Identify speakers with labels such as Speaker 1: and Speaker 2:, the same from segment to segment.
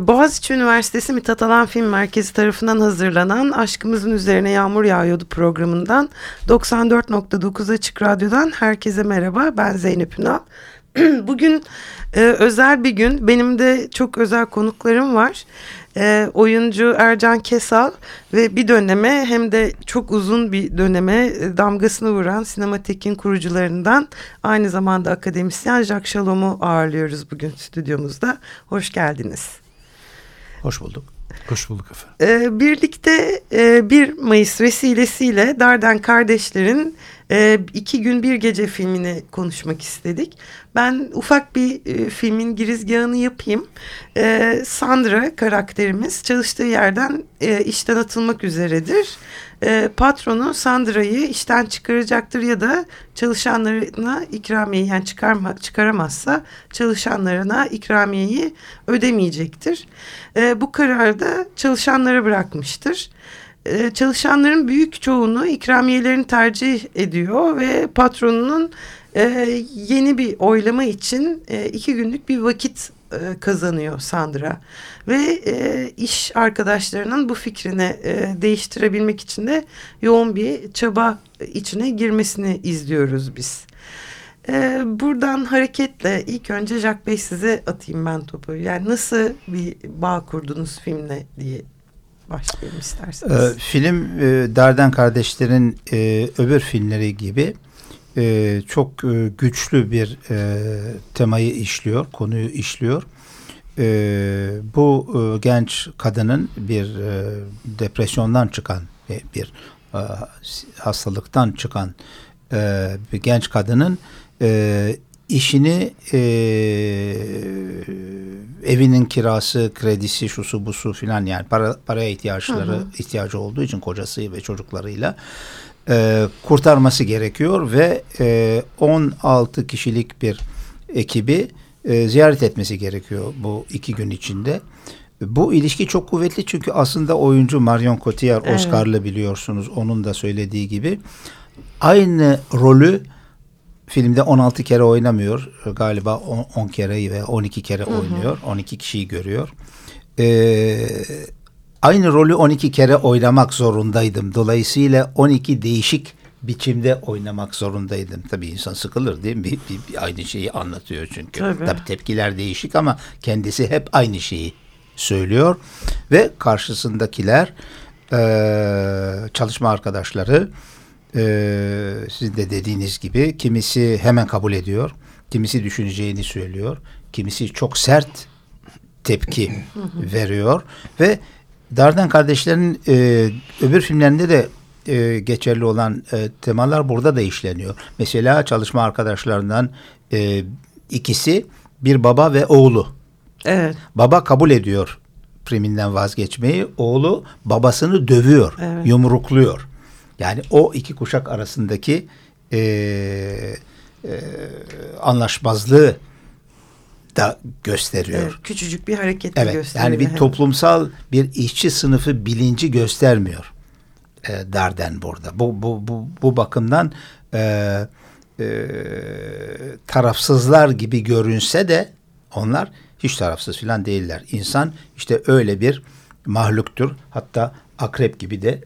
Speaker 1: Boğaziçi Üniversitesi Mithat Film Merkezi tarafından hazırlanan Aşkımızın Üzerine Yağmur Yağıyordu programından 94.9 Açık Radyo'dan herkese merhaba ben Zeynep Ünal. Bugün e, özel bir gün benim de çok özel konuklarım var. E, oyuncu Ercan Kesal ve bir döneme hem de çok uzun bir döneme e, damgasını vuran Sinematek'in kurucularından aynı zamanda akademisyen Jacques Shalom'u ağırlıyoruz bugün stüdyomuzda. Hoş geldiniz.
Speaker 2: Hoş bulduk.
Speaker 3: Hoş bulduk efendim.
Speaker 1: Ee, birlikte e, 1 Mayıs vesilesiyle Darden Kardeşler'in e, iki gün bir gece filmini konuşmak istedik. Ben ufak bir e, filmin girizgahını yapayım. E, Sandra karakterimiz çalıştığı yerden e, işten atılmak üzeredir. E, patronu Sandra'yı işten çıkaracaktır ya da çalışanlarına ikramiye yani çıkarma, çıkaramazsa çalışanlarına ikramiyeyi ödemeyecektir. E, bu kararı da çalışanlara bırakmıştır. E, çalışanların büyük çoğunu ikramiyelerini tercih ediyor ve patronunun e, yeni bir oylama için e, iki günlük bir vakit e, kazanıyor Sandra ve e, iş arkadaşlarının bu fikrini e, değiştirebilmek için de yoğun bir çaba içine girmesini izliyoruz biz. E, buradan hareketle ilk önce Jack Bey size atayım ben topu. Yani nasıl bir bağ kurdunuz filmle diye başlayalım isterseniz.
Speaker 2: Ee, film e, Darden kardeşlerin e, öbür filmleri gibi e, çok e, güçlü bir e, temayı işliyor, konuyu işliyor. E, bu e, genç kadının bir e, depresyondan çıkan e, bir e, hastalıktan çıkan e, bir genç kadının e, işini e, evinin kirası, kredisi, şusu busu filan yani para, paraya ihtiyaçları hı hı. ihtiyacı olduğu için kocası ve çocuklarıyla e, kurtarması gerekiyor ve e, 16 kişilik bir ekibi e, ziyaret etmesi gerekiyor bu iki gün içinde. Bu ilişki çok kuvvetli çünkü aslında oyuncu Marion Cotillard evet. Oscar'lı biliyorsunuz onun da söylediği gibi aynı rolü filmde 16 kere oynamıyor. Galiba 10, 10 kere ve 12 kere oynuyor. Hı hı. 12 kişiyi görüyor. Ee, aynı rolü 12 kere oynamak zorundaydım. Dolayısıyla 12 değişik biçimde oynamak zorundaydım. Tabii insan sıkılır değil mi? Bir, bir, bir aynı şeyi anlatıyor çünkü. Tabii. Tabii tepkiler değişik ama kendisi hep aynı şeyi söylüyor. Ve karşısındakiler e, çalışma arkadaşları e, sizin de dediğiniz gibi kimisi hemen kabul ediyor. Kimisi düşüneceğini söylüyor. Kimisi çok sert tepki veriyor ve Darden kardeşlerin e, öbür filmlerinde de e, geçerli olan e, temalar burada da işleniyor. Mesela çalışma arkadaşlarından e, ikisi bir baba ve oğlu. Evet. Baba kabul ediyor priminden vazgeçmeyi. Oğlu babasını dövüyor, evet. yumrukluyor. Yani o iki kuşak arasındaki e, e, anlaşmazlığı da gösteriyor. Evet,
Speaker 1: küçücük bir hareketle evet, gösteriyor.
Speaker 2: Yani bir toplumsal bir işçi sınıfı bilinci göstermiyor e, Darden burada. Bu, bu, bu, bu bakımdan e, e, tarafsızlar gibi görünse de onlar hiç tarafsız falan değiller. İnsan işte öyle bir mahluktur. Hatta akrep gibi de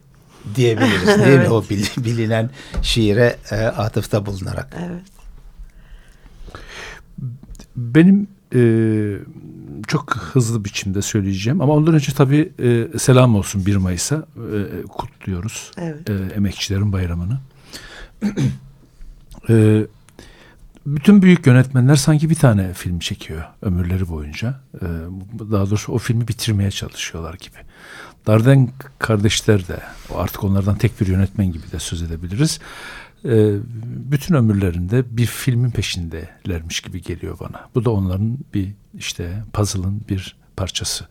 Speaker 2: diyebiliriz değil evet. mi? O bilinen şiire e, atıfta bulunarak. Evet.
Speaker 3: Benim e, çok hızlı biçimde söyleyeceğim ama ondan önce tabii e, selam olsun 1 Mayıs'a e, kutluyoruz evet. e, emekçilerin bayramını. e, bütün büyük yönetmenler sanki bir tane film çekiyor ömürleri boyunca. E, daha doğrusu o filmi bitirmeye çalışıyorlar gibi. Darden kardeşler de artık onlardan tek bir yönetmen gibi de söz edebiliriz. E, bütün ömürlerinde bir filmin peşindelermiş gibi geliyor bana. Bu da onların bir işte puzzle'ın bir parçası.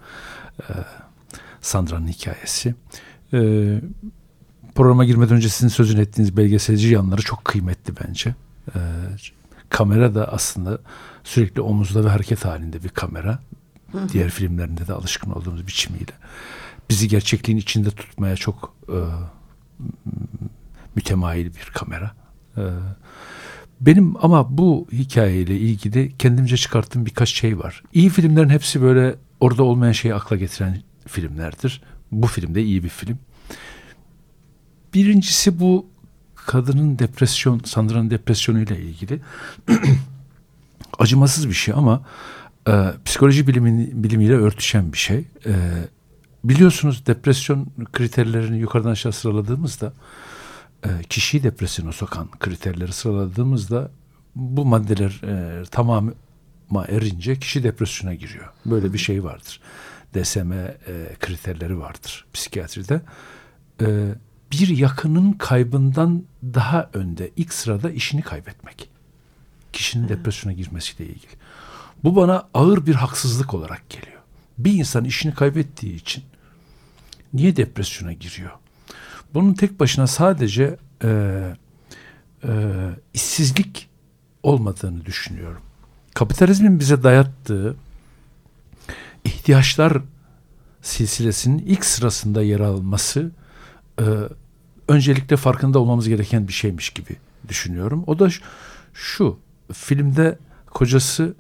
Speaker 3: E, Sandra'nın hikayesi. E, programa girmeden önce sizin sözünü ettiğiniz belgeselci yanları çok kıymetli bence. E, kamera da aslında sürekli omuzda ve hareket halinde bir kamera. Diğer filmlerinde de alışkın olduğumuz biçimiyle. Bizi gerçekliğin içinde tutmaya çok e, mütemayil bir kamera. E, benim ama bu hikayeyle ilgili kendimce çıkarttığım birkaç şey var. İyi filmlerin hepsi böyle orada olmayan şeyi akla getiren filmlerdir. Bu film de iyi bir film. Birincisi bu kadının depresyon, Sandra'nın depresyonuyla ilgili acımasız bir şey ama e, psikoloji bilimin, bilimiyle örtüşen bir şey. E, biliyorsunuz depresyon kriterlerini yukarıdan aşağı sıraladığımızda kişiyi depresyona sokan kriterleri sıraladığımızda bu maddeler e, tamamı erince kişi depresyona giriyor. Böyle bir şey vardır. DSM e, kriterleri vardır psikiyatride. E, bir yakının kaybından daha önde ilk sırada işini kaybetmek. Kişinin depresyona girmesiyle ilgili. Bu bana ağır bir haksızlık olarak geliyor. Bir insan işini kaybettiği için niye depresyona giriyor? Bunun tek başına sadece e, e, işsizlik olmadığını düşünüyorum. Kapitalizmin bize dayattığı ihtiyaçlar silsilesinin ilk sırasında yer alması e, öncelikle farkında olmamız gereken bir şeymiş gibi düşünüyorum. O da şu, filmde kocası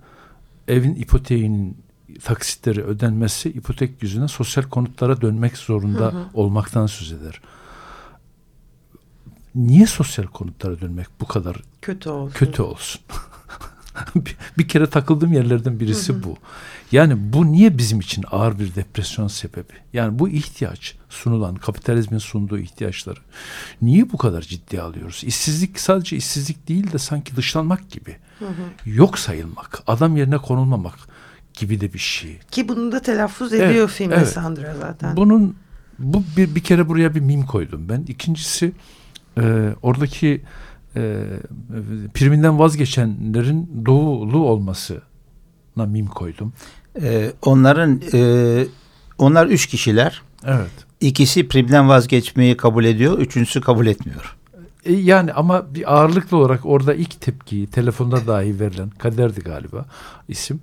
Speaker 3: evin ipoteğinin taksitleri ödenmesi ipotek yüzüne sosyal konutlara dönmek zorunda hı hı. olmaktan söz eder. Niye sosyal konutlara dönmek bu kadar
Speaker 1: kötü olsun?
Speaker 3: Kötü olsun. bir kere takıldığım yerlerden birisi hı hı. bu. Yani bu niye bizim için ağır bir depresyon sebebi? Yani bu ihtiyaç sunulan kapitalizmin sunduğu ihtiyaçları niye bu kadar ciddiye alıyoruz? İşsizlik sadece işsizlik değil de sanki dışlanmak gibi. Hı hı. Yok sayılmak, adam yerine konulmamak gibi de bir şey.
Speaker 1: Ki bunu da telaffuz ediyor evet, filmde evet. Sandra zaten.
Speaker 3: Bunun bu bir, bir kere buraya bir mim koydum ben. İkincisi e, oradaki e, priminden vazgeçenlerin doğulu olmasına mim koydum.
Speaker 2: E, onların e, onlar üç kişiler.
Speaker 3: Evet.
Speaker 2: İkisi primden vazgeçmeyi kabul ediyor, üçüncüsü kabul etmiyor.
Speaker 3: E, yani ama bir ağırlıklı olarak orada ilk tepkiyi telefonda dahi verilen Kader'di galiba isim.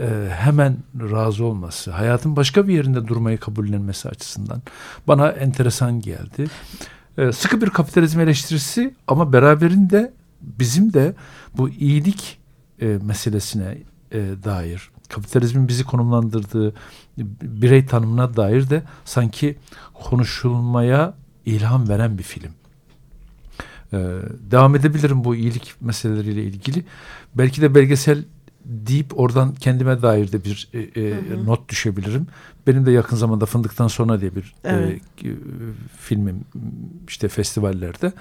Speaker 3: E, hemen razı olması, hayatın başka bir yerinde durmayı kabullenmesi açısından bana enteresan geldi. E, sıkı bir kapitalizm eleştirisi ama beraberinde bizim de bu iyilik e, meselesine e, dair kapitalizmin bizi konumlandırdığı birey tanımına dair de sanki konuşulmaya ilham veren bir film. Ee, devam edebilirim bu iyilik meseleleriyle ilgili. Belki de belgesel deyip oradan kendime dair de bir e, e, hı hı. not düşebilirim. Benim de yakın zamanda Fındıktan Sonra diye bir e, evet. e, filmim işte festivallerde.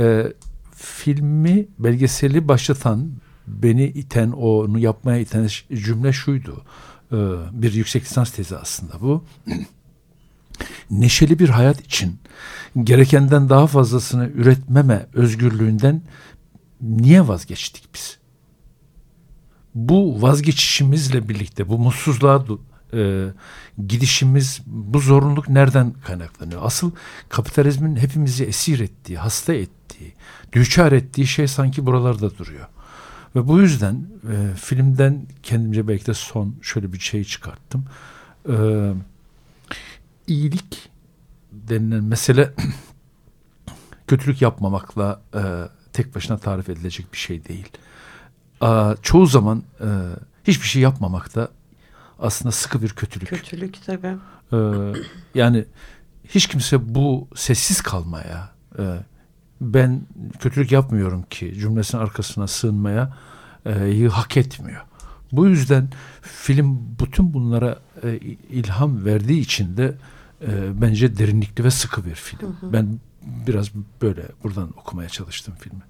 Speaker 3: E, filmi belgeseli başlatan beni iten onu yapmaya iten cümle şuydu. E, bir yüksek lisans tezi aslında bu. Neşeli bir hayat için gerekenden daha fazlasını üretmeme özgürlüğünden niye vazgeçtik biz? Bu vazgeçişimizle birlikte bu mutsuzluğa e, gidişimiz, bu zorunluluk nereden kaynaklanıyor? Asıl kapitalizmin hepimizi esir ettiği, hasta ettiği, düçar ettiği şey sanki buralarda duruyor. Ve bu yüzden e, filmden kendimce belki de son şöyle bir şey çıkarttım. E, iyilik denilen mesele kötülük yapmamakla e, tek başına tarif edilecek bir şey değil. Çoğu zaman e, hiçbir şey yapmamak da aslında sıkı bir kötülük.
Speaker 1: Kötülük tabii.
Speaker 3: E, yani hiç kimse bu sessiz kalmaya, e, ben kötülük yapmıyorum ki cümlesinin arkasına sığınmaya e, hak etmiyor. Bu yüzden film bütün bunlara e, ilham verdiği için de e, bence derinlikli ve sıkı bir film. Hı hı. Ben biraz böyle buradan okumaya çalıştım filmi.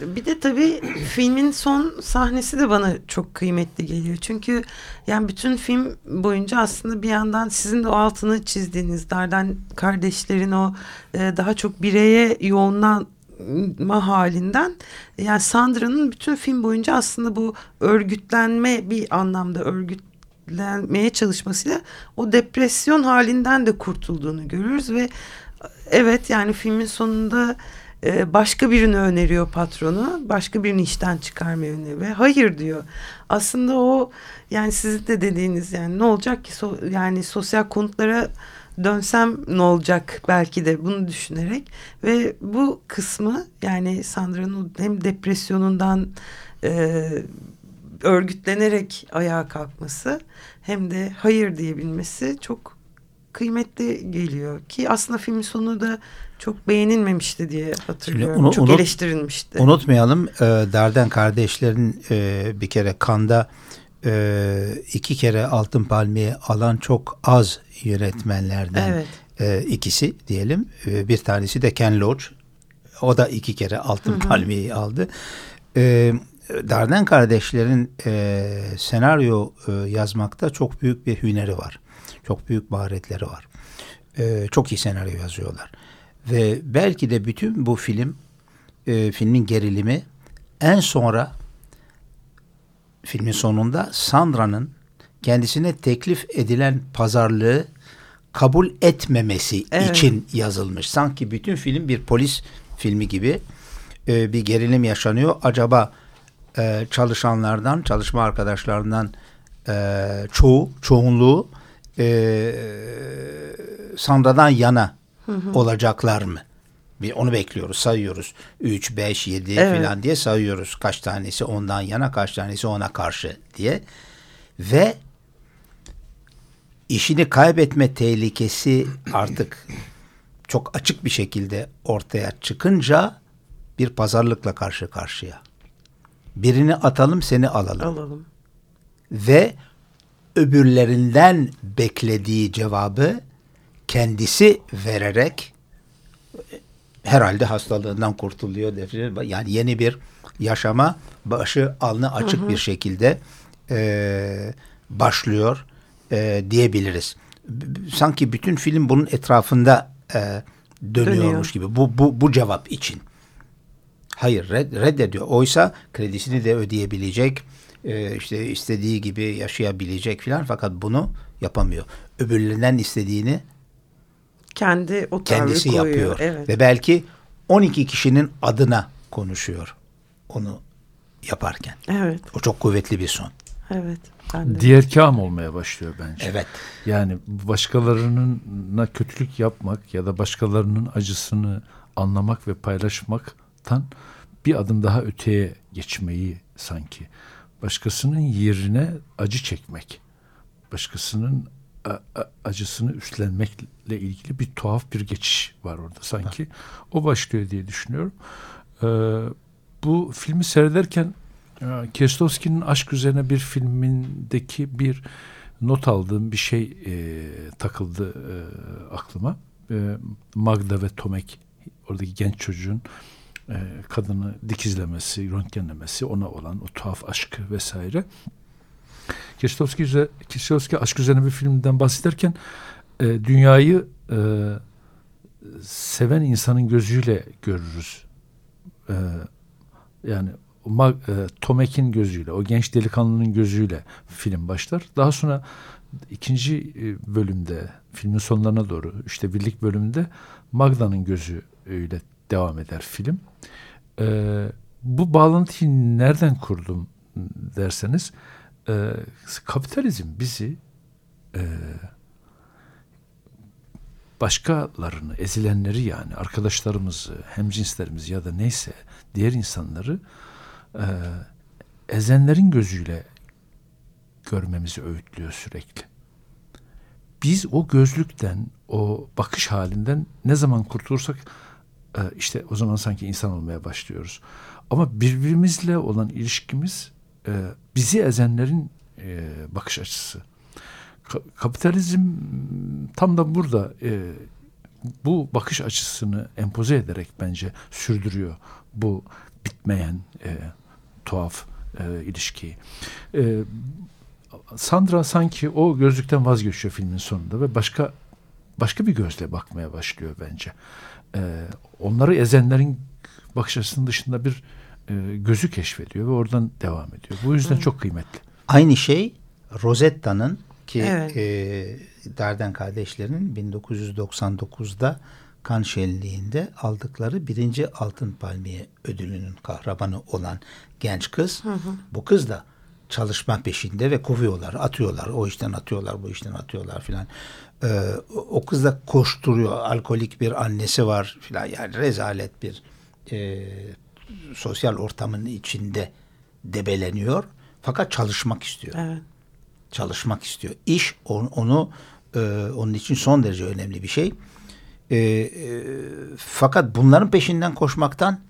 Speaker 1: Bir de tabii filmin son sahnesi de bana çok kıymetli geliyor. Çünkü yani bütün film boyunca aslında bir yandan sizin de o altını çizdiğiniz Darden kardeşlerin o e, daha çok bireye yoğunlanma halinden yani Sandra'nın bütün film boyunca aslında bu örgütlenme bir anlamda örgüt örgütlenmeye çalışmasıyla o depresyon halinden de kurtulduğunu görürüz ve evet yani filmin sonunda e, başka birini öneriyor patronu. Başka birini işten çıkarmayı öneriyor hayır diyor. Aslında o yani sizin de dediğiniz yani ne olacak ki so, yani sosyal konutlara dönsem ne olacak belki de bunu düşünerek ve bu kısmı yani Sandra'nın hem depresyonundan e, örgütlenerek ayağa kalkması hem de hayır diyebilmesi çok kıymetli geliyor ki aslında filmin sonu da çok beğenilmemişti diye hatırlıyorum. Çok unut, eleştirilmişti.
Speaker 2: Unutmayalım e, Darden kardeşlerin e, bir kere Kanda e, iki kere Altın Palmiye alan çok az yönetmenlerden evet. e, ikisi diyelim. E, bir tanesi de Ken Loach. O da iki kere Altın hı hı. Palmiye'yi aldı. E, Darden kardeşlerin e, senaryo e, yazmakta çok büyük bir hüneri var. Çok büyük maharetleri var. E, çok iyi senaryo yazıyorlar. Ve belki de bütün bu film, e, filmin gerilimi en sonra filmin sonunda Sandra'nın kendisine teklif edilen pazarlığı kabul etmemesi evet. için yazılmış. Sanki bütün film bir polis filmi gibi e, bir gerilim yaşanıyor. Acaba e, çalışanlardan, çalışma arkadaşlarından e, çoğu, çoğunluğu e, Sandra'dan yana hı hı. olacaklar mı? Bir onu bekliyoruz, sayıyoruz. 3, 5, 7 evet. falan diye sayıyoruz. Kaç tanesi ondan yana, kaç tanesi ona karşı diye. Ve işini kaybetme tehlikesi artık çok açık bir şekilde ortaya çıkınca bir pazarlıkla karşı karşıya. Birini atalım, seni alalım.
Speaker 1: Alalım.
Speaker 2: Ve öbürlerinden beklediği cevabı kendisi vererek herhalde hastalığından kurtuluyor. Yani yeni bir yaşama başı alnı açık hı hı. bir şekilde e, başlıyor e, diyebiliriz. Sanki bütün film bunun etrafında e, dönüyormuş Dönüyor. gibi. Bu, bu, bu cevap için. Hayır red, reddediyor. Oysa kredisini de ödeyebilecek, e, işte istediği gibi yaşayabilecek filan fakat bunu yapamıyor. Öbürlerinden istediğini
Speaker 1: kendi o
Speaker 2: kendisi
Speaker 1: koyuyor.
Speaker 2: yapıyor.
Speaker 1: Evet.
Speaker 2: Ve belki 12 kişinin adına konuşuyor onu yaparken.
Speaker 1: Evet.
Speaker 2: O çok kuvvetli bir son.
Speaker 1: Evet.
Speaker 3: Diğer kam olmaya başlıyor bence.
Speaker 2: Evet.
Speaker 3: Yani başkalarının kötülük yapmak ya da başkalarının acısını anlamak ve paylaşmaktan bir adım daha öteye geçmeyi sanki. Başkasının yerine acı çekmek. Başkasının acısını üstlenmekle ilgili bir tuhaf bir geçiş var orada sanki. O başlıyor diye düşünüyorum. Ee, bu filmi seyrederken e, Kieslowski'nin aşk üzerine bir filmindeki bir not aldığım bir şey e, takıldı e, aklıma. E, Magda ve Tomek oradaki genç çocuğun e, kadını dikizlemesi, röntgenlemesi, ona olan o tuhaf aşkı vesaire. Kieślowski, Kieślowski aşk üzerine bir filmden bahsederken e, dünyayı e, seven insanın gözüyle görürüz. E, yani e, Tomek'in gözüyle, o genç delikanlının gözüyle film başlar. Daha sonra ikinci e, bölümde, filmin sonlarına doğru, işte birlik bölümünde Magda'nın gözüyle devam eder film. E, bu bağlantıyı nereden kurdum derseniz, e, kapitalizm bizi e, başkalarını, ezilenleri yani arkadaşlarımızı, hemcinslerimizi ya da neyse diğer insanları e, ezenlerin gözüyle görmemizi öğütlüyor sürekli. Biz o gözlükten, o bakış halinden ne zaman kurtulursak işte o zaman sanki insan olmaya başlıyoruz. Ama birbirimizle olan ilişkimiz e, bizi ezenlerin e, bakış açısı. Ka kapitalizm tam da burada e, bu bakış açısını empoze ederek bence sürdürüyor bu bitmeyen tuhaf ilişkiyi. Sandra sanki o gözlükten vazgeçiyor filmin sonunda ve başka başka bir gözle bakmaya başlıyor bence. E, onları ezenlerin bakış açısının dışında bir e, gözü keşfediyor ve oradan devam ediyor. Bu yüzden çok kıymetli.
Speaker 2: Aynı şey Rosetta'nın ki
Speaker 1: Evet.
Speaker 2: e, Darden kardeşlerinin 1999'da kan şenliğinde aldıkları birinci Altın Palmiye ödülünün kahramanı olan genç kız. Bu kız da çalışma peşinde ve kovuyorlar, atıyorlar. O işten atıyorlar, bu işten atıyorlar filan. Ee, o- kız da koşturuyor. Alkolik bir annesi var filan. Yani rezalet bir e, sosyal ortamın içinde debeleniyor. Fakat çalışmak istiyor
Speaker 1: Evet.
Speaker 2: çalışmak istiyor. İş onu, onu e, onun için son derece önemli bir şey. E, e, fakat bunların peşinden koşmaktan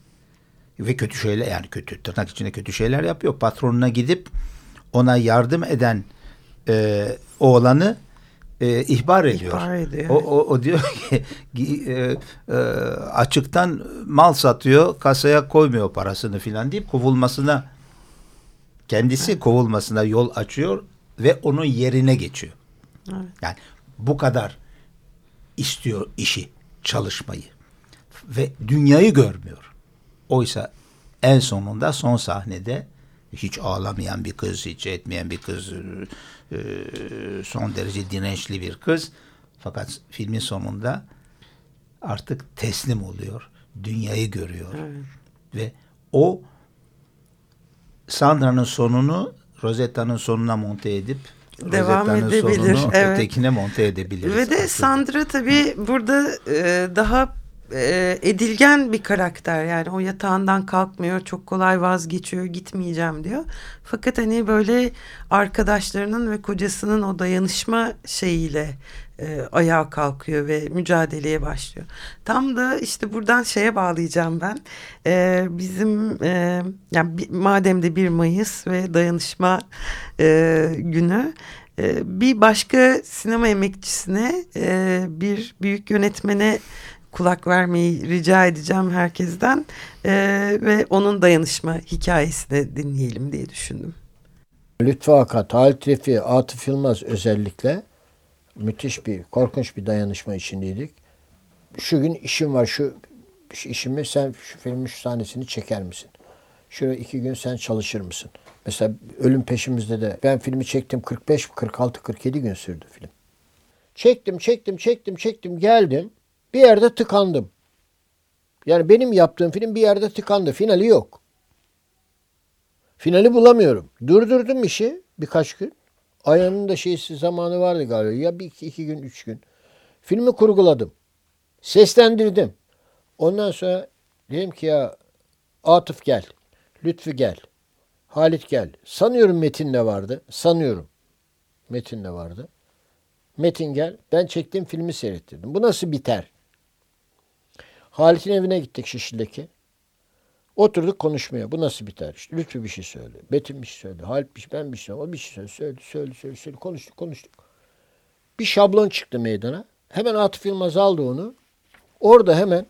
Speaker 2: ve kötü şeyler yani kötü tırnak içinde kötü şeyler yapıyor. Patronuna gidip ona yardım eden e, oğlanı e, ihbar ediyor.
Speaker 1: İhbar ediyor,
Speaker 2: O, o, o diyor ki e, e, açıktan mal satıyor kasaya koymuyor parasını filan deyip kovulmasına kendisi kovulmasına yol açıyor ve onun yerine geçiyor. Yani bu kadar istiyor işi, çalışmayı ve dünyayı görmüyor. Oysa en sonunda son sahnede hiç ağlamayan bir kız, hiç etmeyen bir kız, e, son derece dirençli bir kız. Fakat filmin sonunda artık teslim oluyor. Dünyayı görüyor. Ve o Sandra'nın sonunu Rosetta'nın sonuna monte edip
Speaker 1: Devam edebilir,
Speaker 2: sonunu
Speaker 1: evet.
Speaker 2: ötekine monte edebiliriz.
Speaker 1: Ve de
Speaker 2: aslında.
Speaker 1: Sandra tabii burada e, daha e, edilgen bir karakter. Yani o yatağından kalkmıyor, çok kolay vazgeçiyor, gitmeyeceğim diyor. Fakat hani böyle arkadaşlarının ve kocasının o dayanışma şeyiyle e, ayağa kalkıyor ve mücadeleye başlıyor. Tam da işte buradan şeye bağlayacağım ben. E, bizim e, yani bir- madem de 1 Mayıs ve dayanışma e, günü e, bir başka sinema emekçisine e, bir büyük yönetmene kulak vermeyi rica edeceğim herkesten E, ve onun dayanışma hikayesini dinleyelim diye düşündüm.
Speaker 4: Lütfü Akat, Halit Refi, Atıf Yılmaz özellikle müthiş bir, korkunç bir dayanışma içindeydik. Şu gün işim var, şu, şu işimi sen şu filmin şu sahnesini çeker misin? Şöyle iki gün sen çalışır mısın? Mesela Ölüm Peşimizde de ben filmi çektim 45, 46, 47 gün sürdü film. Çektim, çektim, çektim, çektim, geldim. Bir yerde tıkandım. Yani benim yaptığım film bir yerde tıkandı. Finali yok. Finali bulamıyorum. Durdurdum işi birkaç gün. Ayağının da şeysi zamanı vardı galiba. Ya bir iki, iki gün, üç gün. Filmi kurguladım. Seslendirdim. Ondan sonra dedim ki ya Atıf gel. Lütfü gel. Halit gel. Sanıyorum Metin de vardı. Sanıyorum. Metin de vardı. Metin gel. Ben çektiğim filmi seyrettirdim. Bu nasıl biter? Halit'in evine gittik Şişli'deki. Oturduk konuşmaya. Bu nasıl biter? İşte Lütfü bir şey söyle. Betim bir şey söyle. Halit bir şey, ben bir şey. O bir şey söyle. Söyle, söyle, söyle, söyle. Konuştuk, konuştuk. Bir şablon çıktı meydana. Hemen Atıf Yılmaz aldı onu. Orada hemen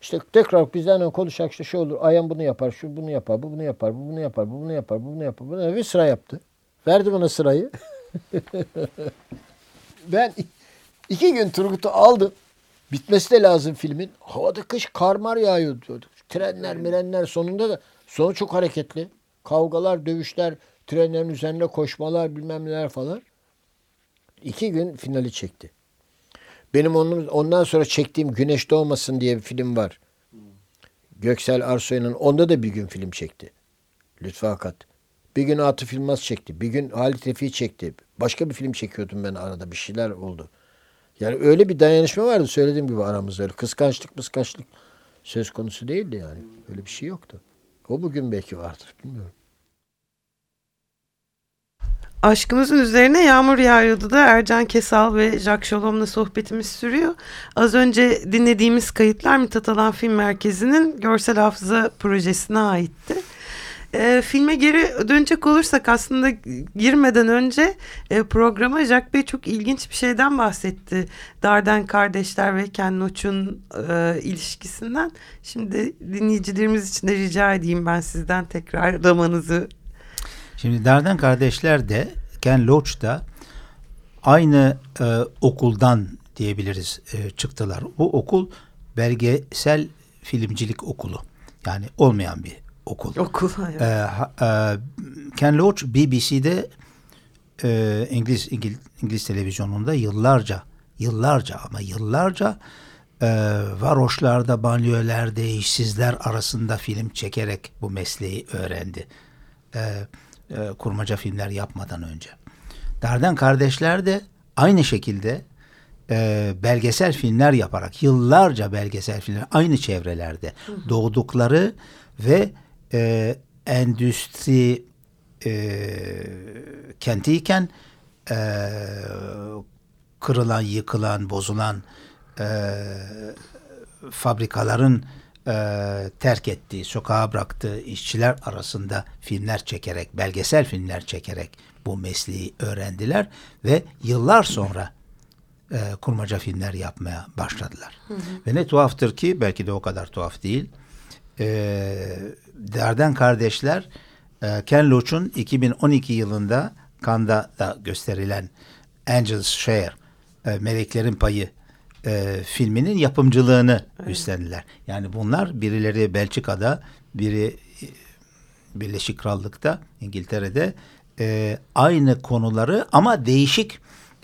Speaker 4: işte tekrar bizden konuşacak işte şu olur. Ayhan bunu yapar, şu bunu yapar, bu bunu yapar, bu bunu yapar, bu bunu yapar, bu bunu yapar. Bu bunu. Bir sıra yaptı. Verdi bana sırayı. ben iki gün Turgut'u aldım. Bitmesi de lazım filmin. Havada kış kar mar yağıyor diyordu. Trenler mirenler sonunda da sonu çok hareketli. Kavgalar, dövüşler, trenlerin üzerine koşmalar bilmem neler falan. İki gün finali çekti. Benim onun, ondan sonra çektiğim Güneş Doğmasın diye bir film var. Göksel Arsoy'un onda da bir gün film çekti. Lütfü Akat. Bir gün Atıf Yılmaz çekti. Bir gün Halit Refi çekti. Başka bir film çekiyordum ben arada. Bir şeyler oldu. Yani öyle bir dayanışma vardı söylediğim gibi aramızda. Öyle kıskançlık kıskançlık söz konusu değildi yani. Öyle bir şey yoktu. O bugün belki vardır bilmiyorum.
Speaker 1: Aşkımızın üzerine yağmur yağıyordu da Ercan Kesal ve Jacques Shalom'la sohbetimiz sürüyor. Az önce dinlediğimiz kayıtlar Mithat Alan Film Merkezi'nin görsel hafıza projesine aitti. E, filme geri dönecek olursak aslında girmeden önce e, programa Jack Bey çok ilginç bir şeyden bahsetti. Darden kardeşler ve Ken Loach'un e, ilişkisinden. Şimdi dinleyicilerimiz için de rica edeyim ben sizden tekrar damanızı
Speaker 2: Şimdi Darden kardeşler de Ken Loach da aynı e, okuldan diyebiliriz e, çıktılar. Bu okul belgesel filmcilik okulu. Yani olmayan bir okul.
Speaker 1: okul.
Speaker 2: E, ha- e, Ken Loach BBC'de e, İngiliz, İngiliz İngiliz televizyonunda yıllarca yıllarca ama yıllarca e, varoşlarda, banliyölerde, işsizler arasında film çekerek bu mesleği öğrendi. E, e, kurmaca filmler yapmadan önce. Darden kardeşler de aynı şekilde e, belgesel filmler yaparak yıllarca belgesel filmler aynı çevrelerde doğdukları ve e, endüstri e, kentiyken e, kırılan, yıkılan, bozulan e, fabrikaların e, terk ettiği, sokağa bıraktığı işçiler arasında filmler çekerek, belgesel filmler çekerek bu mesleği öğrendiler ve yıllar sonra e, kurmaca filmler yapmaya başladılar. Hı hı. Ve ne tuhaftır ki, belki de o kadar tuhaf değil, e, Derden kardeşler e, Ken Loach'un 2012 yılında Kanda da gösterilen Angels Share, e, Meleklerin Payı e, filminin yapımcılığını evet. üstlendiler. Yani bunlar birileri Belçika'da, biri e, Birleşik Krallık'ta, İngiltere'de e, aynı konuları ama değişik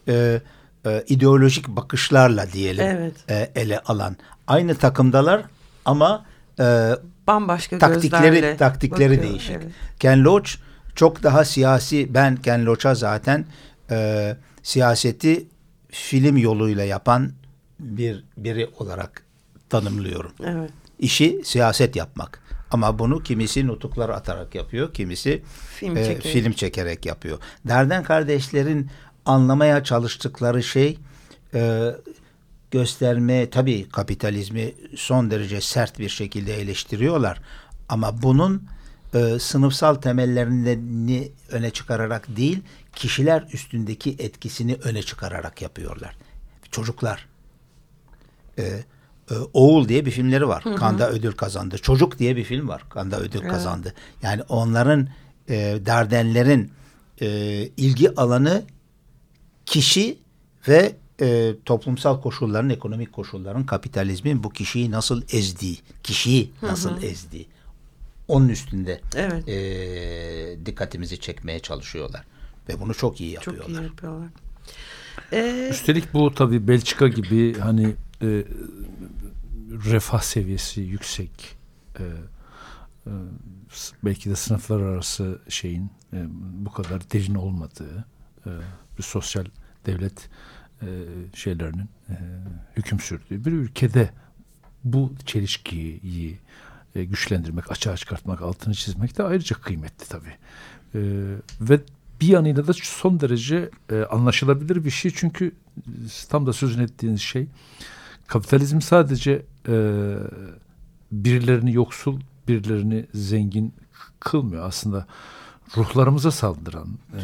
Speaker 2: e, e, ideolojik bakışlarla diyelim evet. e, ele alan. Aynı takımdalar ama e,
Speaker 1: bambaşka
Speaker 2: taktikleri taktikleri bakıyor, değişik. Evet. Ken Loach çok daha siyasi. Ben Ken Loach'a zaten e, siyaseti film yoluyla yapan bir biri olarak tanımlıyorum. Evet. İşi siyaset yapmak. Ama bunu kimisi nutuklar atarak yapıyor, kimisi film, e, çekerek. film çekerek yapıyor. Derden kardeşlerin anlamaya çalıştıkları şey e, gösterme tabii kapitalizmi son derece sert bir şekilde eleştiriyorlar. Ama bunun e, sınıfsal temellerini öne çıkararak değil, kişiler üstündeki etkisini öne çıkararak yapıyorlar. Çocuklar. E, e, Oğul diye bir filmleri var. Hı hı. Kanda ödül kazandı. Çocuk diye bir film var. Kanda ödül evet. kazandı. Yani onların e, derdenlerin e, ilgi alanı kişi ve e, toplumsal koşulların, ekonomik koşulların, kapitalizmin bu kişiyi nasıl ezdiği, kişiyi nasıl hı hı. ezdiği. Onun üstünde evet. e, dikkatimizi çekmeye çalışıyorlar. Ve bunu çok iyi yapıyorlar. Çok iyi yapıyorlar.
Speaker 3: Ee, Üstelik bu tabii Belçika gibi hani e, refah seviyesi yüksek e, e, belki de sınıflar arası şeyin e, bu kadar derin olmadığı e, bir sosyal devlet e, şeylerinin e, hüküm sürdüğü bir ülkede bu çelişkiyi e, güçlendirmek, açığa çıkartmak, altını çizmek de ayrıca kıymetli tabii. E, ve bir yanıyla da son derece e, anlaşılabilir bir şey çünkü tam da sözün ettiğiniz şey kapitalizm sadece e, birilerini yoksul, birilerini zengin kılmıyor. Aslında ruhlarımıza saldıran, e,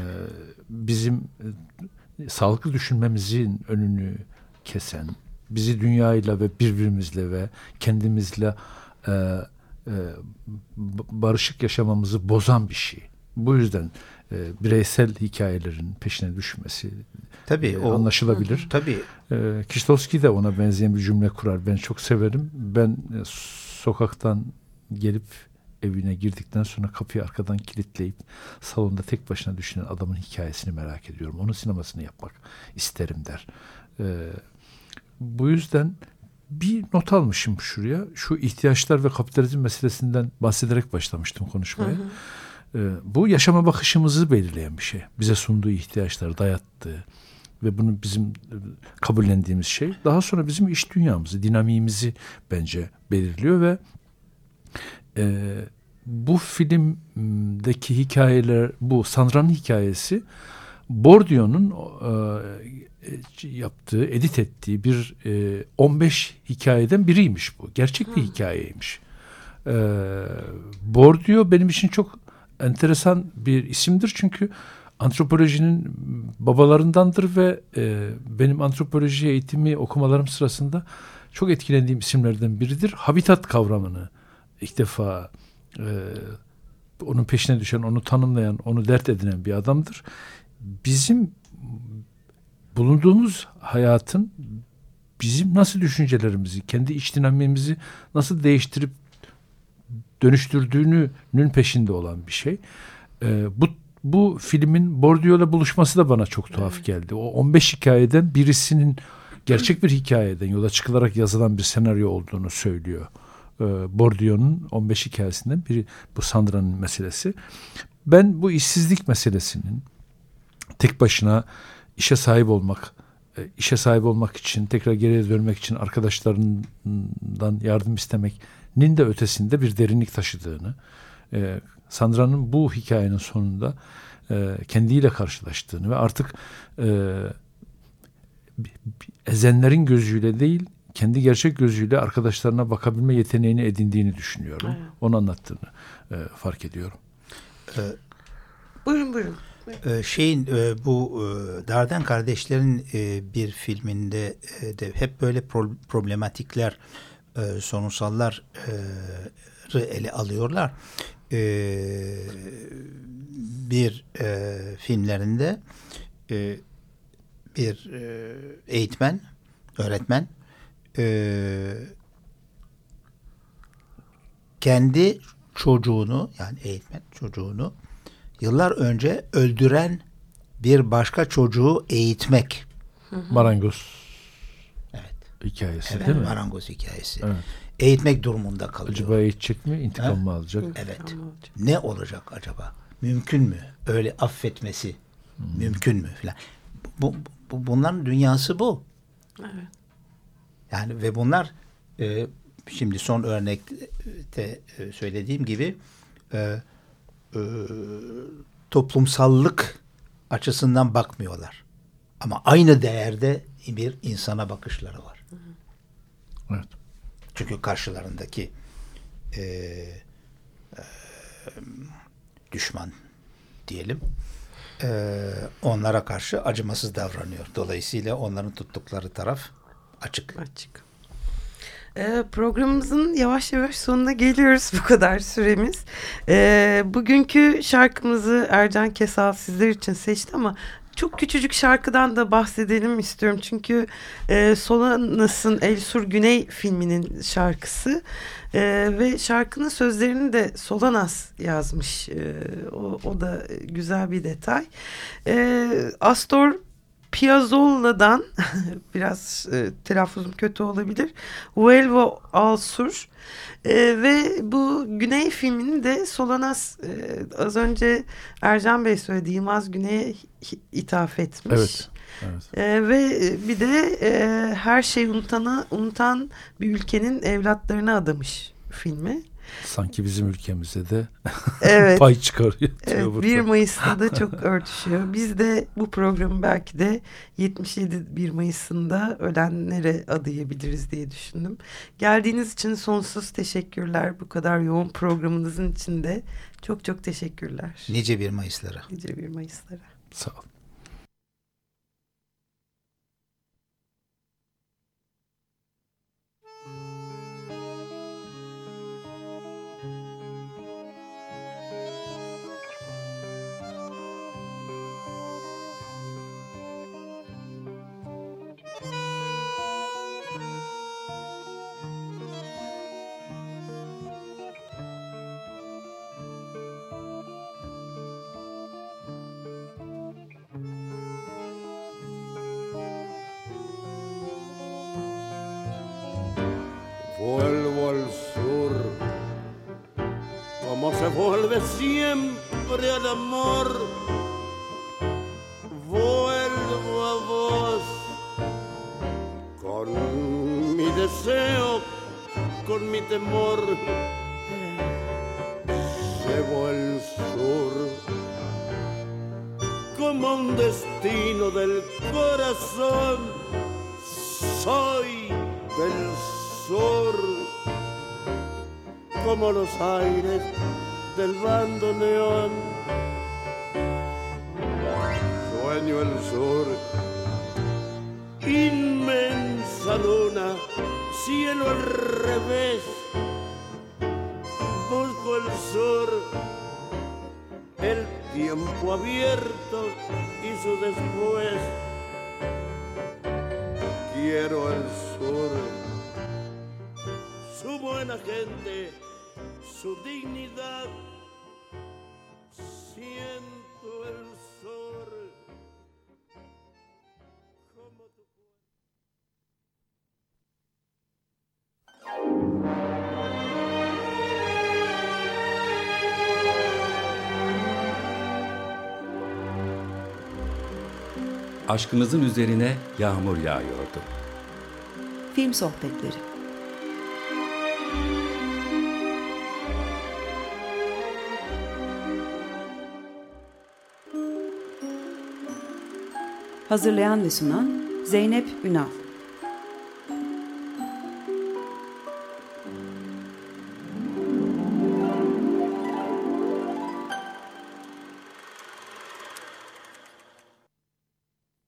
Speaker 3: bizim e, sağlıklı düşünmemizin önünü kesen, bizi dünyayla ve birbirimizle ve kendimizle e, e, barışık yaşamamızı bozan bir şey. Bu yüzden e, bireysel hikayelerin peşine düşmesi tabii, e, o, anlaşılabilir. Tabii. E, Kiştovski de ona benzeyen bir cümle kurar. Ben çok severim. Ben e, sokaktan gelip evine girdikten sonra kapıyı arkadan kilitleyip salonda tek başına düşünen adamın hikayesini merak ediyorum. Onun sinemasını yapmak isterim der. E, bu yüzden bir not almışım şuraya. Şu ihtiyaçlar ve kapitalizm meselesinden bahsederek başlamıştım konuşmaya. Hı hı. Ee, bu yaşama bakışımızı belirleyen bir şey. Bize sunduğu ihtiyaçları dayattığı ve bunu bizim e, kabullendiğimiz şey daha sonra bizim iş dünyamızı, dinamiğimizi bence belirliyor ve e, bu filmdeki hikayeler, bu Sandra'nın hikayesi Bourdieu'nun e, yaptığı, edit ettiği bir e, 15 hikayeden biriymiş bu. Gerçek bir hikayeymiş. E, Bourdieu benim için çok enteresan bir isimdir çünkü antropolojinin babalarındandır ve e, benim antropoloji eğitimi okumalarım sırasında çok etkilendiğim isimlerden biridir. Habitat kavramını ilk defa e, onun peşine düşen, onu tanımlayan, onu dert edinen bir adamdır. Bizim bulunduğumuz hayatın bizim nasıl düşüncelerimizi, kendi iç dinamimizi nasıl değiştirip dönüştürdüğünün peşinde olan bir şey. E, bu bu filmin Bourdieu'la buluşması da bana çok tuhaf geldi. O 15 hikayeden birisinin gerçek bir hikayeden yola çıkılarak yazılan bir senaryo olduğunu söylüyor. Ee, Bourdieu'nun 15 hikayesinden biri bu Sandra'nın meselesi. Ben bu işsizlik meselesinin tek başına işe sahip olmak, e, işe sahip olmak için tekrar geriye dönmek için arkadaşlarından yardım istemeknin de ötesinde bir derinlik taşıdığını, e, Sandra'nın bu hikayenin sonunda e, kendiyle karşılaştığını ve artık ezenlerin gözüyle değil kendi gerçek gözüyle arkadaşlarına bakabilme yeteneğini edindiğini düşünüyorum. Evet. Onu anlattığını fark ediyorum.
Speaker 1: Ee, buyurun buyurun.
Speaker 2: Ee, şeyin e, bu e, Darden kardeşlerin e, bir filminde de hep böyle problematikler sorunsallar ele alıyorlar. Bir filmlerinde bir eğitmen, öğretmen kendi çocuğunu yani eğitmen çocuğunu yıllar önce öldüren bir başka çocuğu eğitmek.
Speaker 3: Marangoz.
Speaker 2: Evet.
Speaker 3: Hikayesi
Speaker 2: evet,
Speaker 3: değil mi?
Speaker 2: Marangoz hikayesi. Evet. Eğitmek durumunda kalıyor.
Speaker 3: Acaba eğitecek mi? İntikam mı alacak?
Speaker 2: Evet. Ne olacak acaba? Mümkün mü? Öyle affetmesi hmm. mümkün mü? Falan. Bu, bu, bunların dünyası bu. Evet. Yani ve bunlar e, şimdi son örnekte e, söylediğim gibi e, e, toplumsallık açısından bakmıyorlar. Ama aynı değerde bir insana bakışları var.
Speaker 3: Evet.
Speaker 2: Çünkü karşılarındaki e, e, düşman diyelim e, onlara karşı acımasız davranıyor. Dolayısıyla onların tuttukları taraf açık.
Speaker 1: Açık. E, programımızın yavaş yavaş sonuna geliyoruz bu kadar süremiz. E, bugünkü şarkımızı Ercan Kesal sizler için seçti ama çok küçücük şarkıdan da bahsedelim istiyorum. Çünkü e, Solanas'ın El Sur Güney filminin şarkısı e, ve şarkının sözlerini de Solanas yazmış. E, o, o da güzel bir detay. E, Astor Piazzolla'dan biraz e, telaffuzum kötü olabilir. Vuelvo al sur e, ve bu Güney filmini de Solanas e, az önce Ercan Bey söyledi Yılmaz Güney'e ithaf etmiş.
Speaker 3: Evet. Evet.
Speaker 1: E, ve bir de e, her şeyi unutana, unutan bir ülkenin evlatlarına adamış filmi.
Speaker 3: Sanki bizim ülkemizde de
Speaker 1: evet.
Speaker 3: pay çıkarıyor.
Speaker 1: Evet, 1 Mayıs'ta da çok örtüşüyor. Biz de bu programı belki de 77 1 Mayıs'ında ölenlere adayabiliriz diye düşündüm. Geldiğiniz için sonsuz teşekkürler. Bu kadar yoğun programınızın içinde çok çok teşekkürler.
Speaker 2: Nice 1 Mayıs'lara.
Speaker 1: Nice 1 Mayıs'lara.
Speaker 3: Sağ olun.
Speaker 5: Vuelve siempre al amor. Vuelvo a vos con mi deseo, con mi temor. Llevo el sur como un destino del corazón. Soy del sur como los aires del bando neón. Sueño el sur, inmensa luna, cielo al revés. Busco el sur, el tiempo abierto y su después. Quiero el sur, buena gente su dignidad. Siento el sol como tu.
Speaker 6: Aşkımızın üzerine yağmur yağıyordu.
Speaker 7: Film Sohbetleri Hazırlayan ve sunan Zeynep Ünal